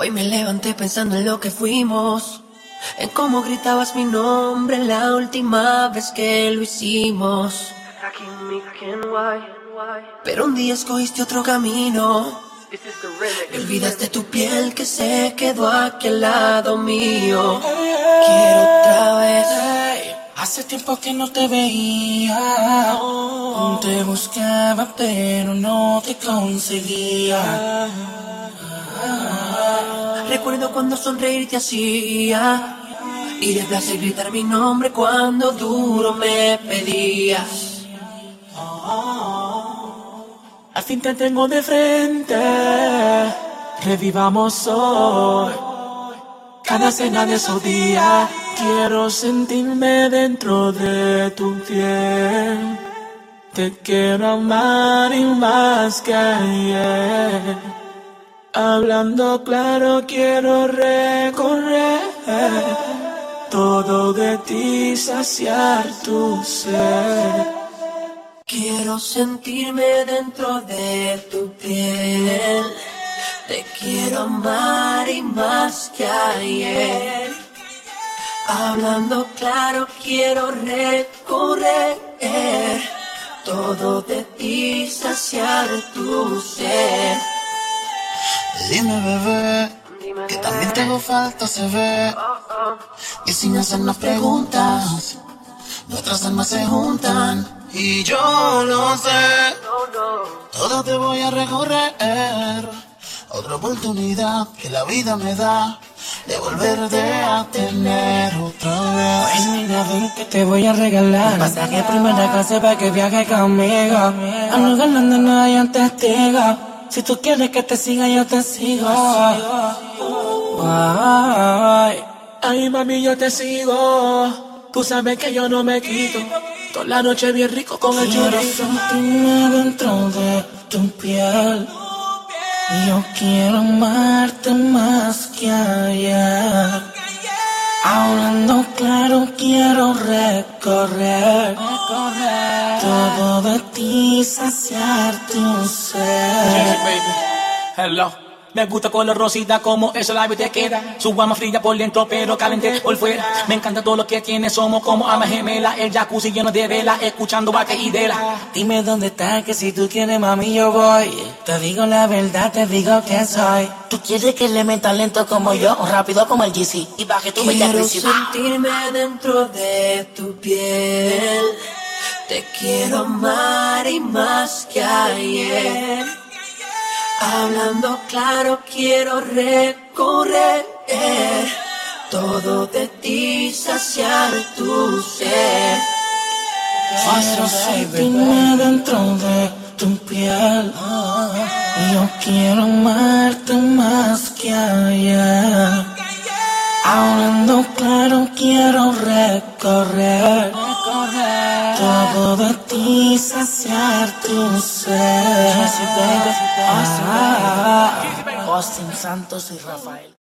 Hoy me levanté pensando en lo que fuimos, en cómo gritabas mi nombre la última vez que lo hicimos. Pero un día escogiste otro camino. Y olvidaste tu piel que se quedó aquí al lado mío. Quiero otra. Hace tiempo que no te veía. Te buscaba, pero no te conseguía. Recuerdo cuando sonreír te hacía. Y de placer gritar mi nombre cuando duro me pedías. Al fin te tengo de frente. Revivamos hoy. Cada cena de esos días. Quiero sentirme dentro de tu piel. Te quiero amar y más que ayer. Hablando claro, quiero recorrer todo de ti, saciar tu ser. Quiero sentirme dentro de tu piel. Te quiero amar y más que ayer. Hablando claro, quiero recorrer todo de ti, saciar tu ser. Dime, bebé, que también tengo falta, se ve. Y sin hacernos preguntas, nuestras almas se juntan. Y yo lo sé, todo te voy a recorrer. Otra oportunidad que la vida me da de volverte a tener otra vez. Pues mira, ven que te voy a regalar un pasaje primera clase para que viajes conmigo. Ando ganando, no hay un testigo. Si tú quieres que te siga, yo te sigo. Ay, ay, mami, yo te sigo. Tú sabes que yo no me quito. Toda la noche bien rico con el chorizo. dentro de tu piel. Yo quiero amarte más que ayer. Hablando claro, quiero recorrer, todo de ti, saciar tu ser. Hello. Me gusta color rosita como eso la te queda. Su guama fría por dentro pero caliente por fuera. Me encanta todo lo que tiene, somos como ama gemela. El jacuzzi lleno de vela, escuchando vaca y dela. Dime dónde estás, que si tú quieres mami yo voy. Te digo la verdad, te digo que soy. Tú quieres que le meta lento como yo, o rápido como el GC. Y baje tu bella Quiero sentirme dentro de tu piel. Te quiero amar y más que ayer. Hablando claro, quiero recorrer todo de ti, saciar tu ser. Quiero sentirme dentro de tu piel. Yo quiero amarte más que ayer. Hablando claro, quiero recorrer todo de ti, saciar tu ser. Austin Santos y Rafael.